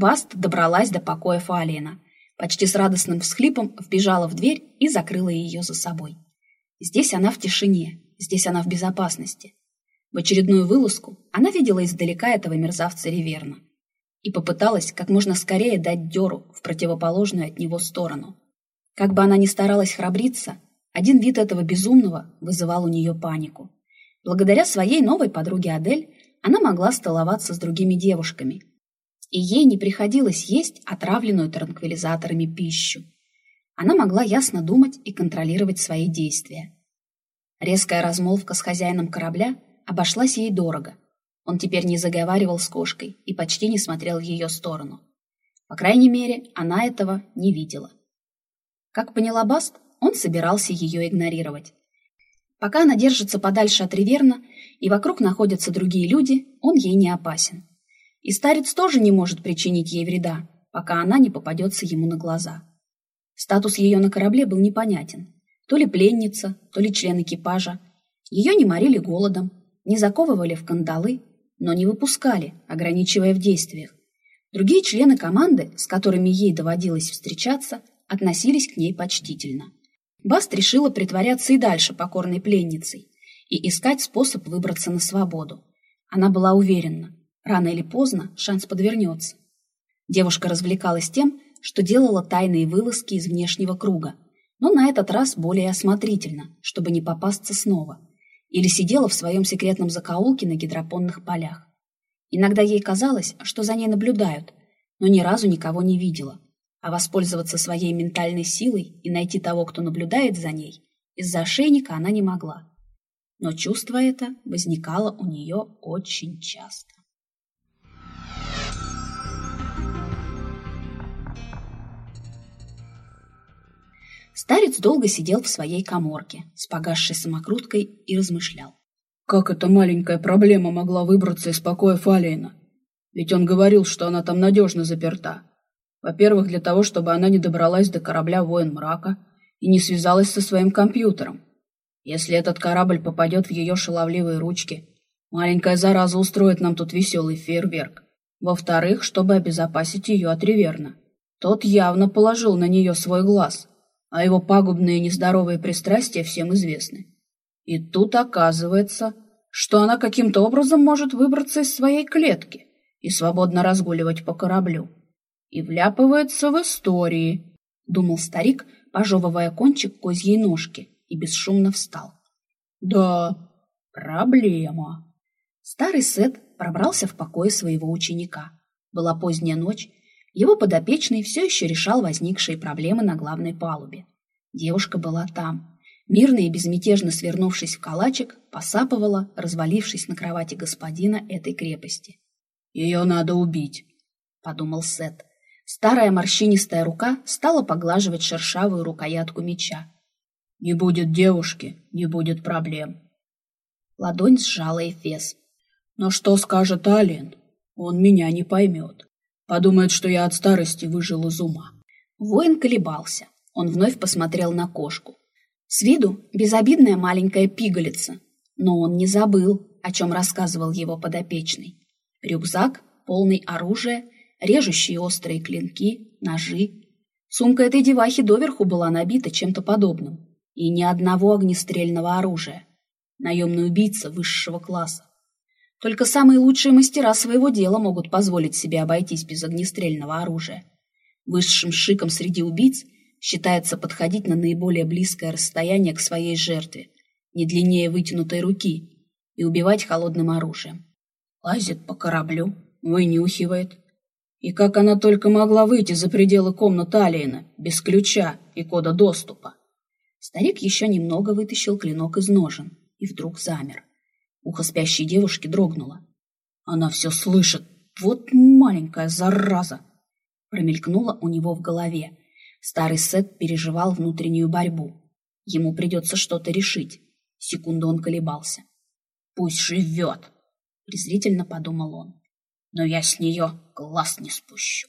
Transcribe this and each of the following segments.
Баст добралась до покоя Фалиена. Почти с радостным всхлипом вбежала в дверь и закрыла ее за собой. Здесь она в тишине, здесь она в безопасности. В очередную вылазку она видела издалека этого мерзавца Реверна и попыталась как можно скорее дать дёру в противоположную от него сторону. Как бы она ни старалась храбриться, один вид этого безумного вызывал у нее панику. Благодаря своей новой подруге Адель она могла столоваться с другими девушками, и ей не приходилось есть отравленную транквилизаторами пищу. Она могла ясно думать и контролировать свои действия. Резкая размолвка с хозяином корабля обошлась ей дорого. Он теперь не заговаривал с кошкой и почти не смотрел в ее сторону. По крайней мере, она этого не видела. Как поняла Баст, он собирался ее игнорировать. Пока она держится подальше от Риверна и вокруг находятся другие люди, он ей не опасен. И старец тоже не может причинить ей вреда, пока она не попадется ему на глаза. Статус ее на корабле был непонятен. То ли пленница, то ли член экипажа. Ее не морили голодом, не заковывали в кандалы, но не выпускали, ограничивая в действиях. Другие члены команды, с которыми ей доводилось встречаться, относились к ней почтительно. Баст решила притворяться и дальше покорной пленницей и искать способ выбраться на свободу. Она была уверена, рано или поздно шанс подвернется. Девушка развлекалась тем, что делала тайные вылазки из внешнего круга, но на этот раз более осмотрительно, чтобы не попасться снова. Или сидела в своем секретном закоулке на гидропонных полях. Иногда ей казалось, что за ней наблюдают, но ни разу никого не видела – а воспользоваться своей ментальной силой и найти того, кто наблюдает за ней, из-за ошейника она не могла. Но чувство это возникало у нее очень часто. Старец долго сидел в своей коморке с погасшей самокруткой и размышлял. Как эта маленькая проблема могла выбраться из покоя Фалейна? Ведь он говорил, что она там надежно заперта. Во-первых, для того, чтобы она не добралась до корабля «Воин мрака» и не связалась со своим компьютером. Если этот корабль попадет в ее шаловливые ручки, маленькая зараза устроит нам тут веселый фейерверк. Во-вторых, чтобы обезопасить ее от Реверна. Тот явно положил на нее свой глаз, а его пагубные нездоровые пристрастия всем известны. И тут оказывается, что она каким-то образом может выбраться из своей клетки и свободно разгуливать по кораблю и вляпывается в истории, — думал старик, пожевывая кончик козьей ножки, и бесшумно встал. Да, проблема. Старый Сет пробрался в покое своего ученика. Была поздняя ночь, его подопечный все еще решал возникшие проблемы на главной палубе. Девушка была там. Мирно и безмятежно свернувшись в калачик, посапывала, развалившись на кровати господина этой крепости. «Ее надо убить», — подумал Сет. Старая морщинистая рука стала поглаживать шершавую рукоятку меча. «Не будет девушки, не будет проблем». Ладонь сжала Эфес. «Но что скажет Ален? Он меня не поймет. Подумает, что я от старости выжил из ума». Воин колебался. Он вновь посмотрел на кошку. С виду безобидная маленькая пигалица, но он не забыл, о чем рассказывал его подопечный. Рюкзак, полный оружия — режущие острые клинки, ножи. Сумка этой девахи доверху была набита чем-то подобным. И ни одного огнестрельного оружия. Наемный убийца высшего класса. Только самые лучшие мастера своего дела могут позволить себе обойтись без огнестрельного оружия. Высшим шиком среди убийц считается подходить на наиболее близкое расстояние к своей жертве, не длиннее вытянутой руки, и убивать холодным оружием. Лазит по кораблю, вынюхивает, и как она только могла выйти за пределы комнаты Алиена, без ключа и кода доступа? Старик еще немного вытащил клинок из ножен и вдруг замер. Ухо спящей девушки дрогнуло. Она все слышит. Вот маленькая зараза! Промелькнуло у него в голове. Старый Сет переживал внутреннюю борьбу. Ему придется что-то решить. Секунду он колебался. «Пусть живет!» — презрительно подумал он но я с нее глаз не спущу.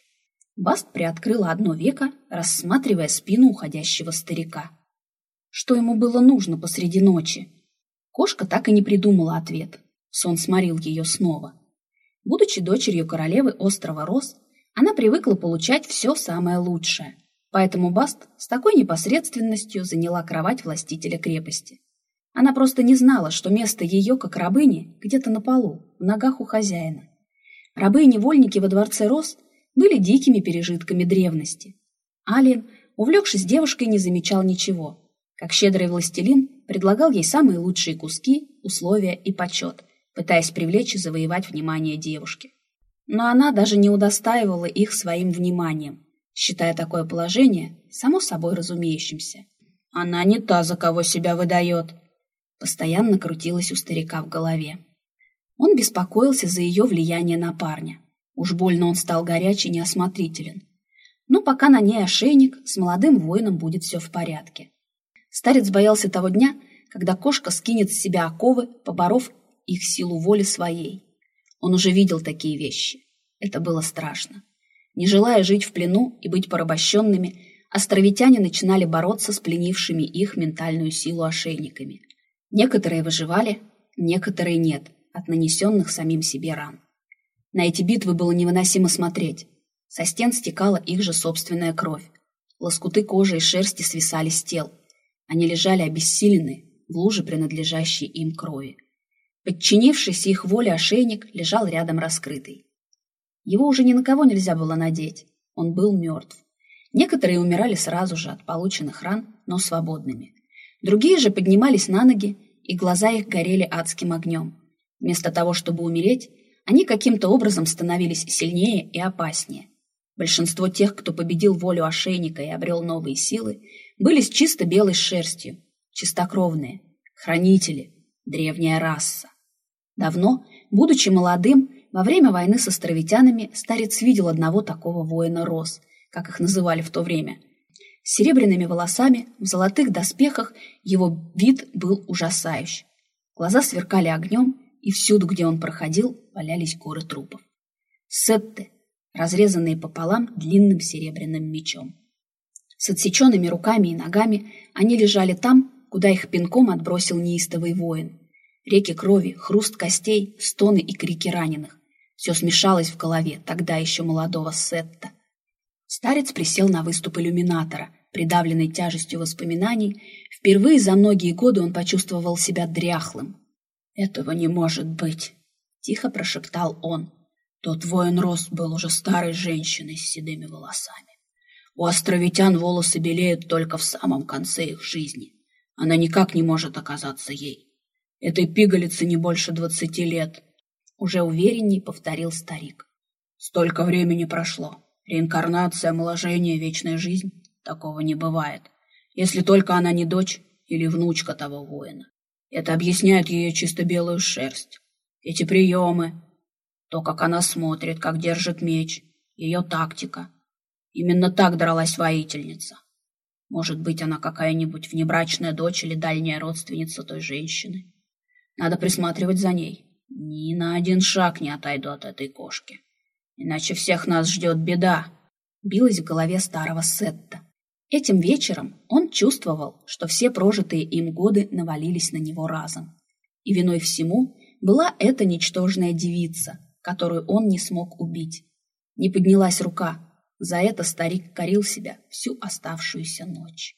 Баст приоткрыла одно веко, рассматривая спину уходящего старика. Что ему было нужно посреди ночи? Кошка так и не придумала ответ. Сон сморил ее снова. Будучи дочерью королевы острова Рос, Она привыкла получать все самое лучшее, поэтому Баст с такой непосредственностью заняла кровать властителя крепости. Она просто не знала, что место ее, как рабыни, где-то на полу, в ногах у хозяина. Рабы и невольники во дворце Рос были дикими пережитками древности. Алиен, увлекшись девушкой, не замечал ничего. Как щедрый властелин, предлагал ей самые лучшие куски, условия и почет, пытаясь привлечь и завоевать внимание девушки. Но она даже не удостаивала их своим вниманием, считая такое положение само собой разумеющимся. «Она не та, за кого себя выдает», — постоянно крутилась у старика в голове. Он беспокоился за ее влияние на парня. Уж больно он стал горячий и неосмотрителен. Но пока на ней ошейник, с молодым воином будет все в порядке. Старец боялся того дня, когда кошка скинет с себя оковы, поборов их силу воли своей. Он уже видел такие вещи. Это было страшно. Не желая жить в плену и быть порабощенными, островитяне начинали бороться с пленившими их ментальную силу ошейниками. Некоторые выживали, некоторые нет, от нанесенных самим себе ран. На эти битвы было невыносимо смотреть. Со стен стекала их же собственная кровь. Лоскуты кожи и шерсти свисали с тел. Они лежали обессиленные в луже принадлежащей им крови. Подчинившийся их воле ошейник лежал рядом раскрытый. Его уже ни на кого нельзя было надеть. Он был мертв. Некоторые умирали сразу же от полученных ран, но свободными. Другие же поднимались на ноги, и глаза их горели адским огнем. Вместо того, чтобы умереть, они каким-то образом становились сильнее и опаснее. Большинство тех, кто победил волю ошейника и обрел новые силы, были с чисто белой шерстью, чистокровные, хранители, древняя раса. Давно, будучи молодым, во время войны с островитянами старец видел одного такого воина Рос, как их называли в то время. С серебряными волосами, в золотых доспехах его вид был ужасающий. Глаза сверкали огнем, и всюду, где он проходил, валялись горы трупов. Сетты, разрезанные пополам длинным серебряным мечом. С отсеченными руками и ногами они лежали там, куда их пинком отбросил неистовый воин. Реки крови, хруст костей, стоны и крики раненых. Все смешалось в голове тогда еще молодого Сетта. Старец присел на выступ иллюминатора, придавленный тяжестью воспоминаний. Впервые за многие годы он почувствовал себя дряхлым. «Этого не может быть!» — тихо прошептал он. Тот воин Рос был уже старой женщиной с седыми волосами. У островитян волосы белеют только в самом конце их жизни. Она никак не может оказаться ей. Этой пигалице не больше двадцати лет. Уже уверенней повторил старик. Столько времени прошло. Реинкарнация, омоложение, вечная жизнь. Такого не бывает. Если только она не дочь или внучка того воина. Это объясняет ее чисто белую шерсть. Эти приемы, то, как она смотрит, как держит меч, ее тактика. Именно так дралась воительница. Может быть, она какая-нибудь внебрачная дочь или дальняя родственница той женщины. Надо присматривать за ней. Ни на один шаг не отойду от этой кошки. Иначе всех нас ждет беда. Билась в голове старого Сетта. Этим вечером он чувствовал, что все прожитые им годы навалились на него разом. И виной всему была эта ничтожная девица, которую он не смог убить. Не поднялась рука. За это старик корил себя всю оставшуюся ночь.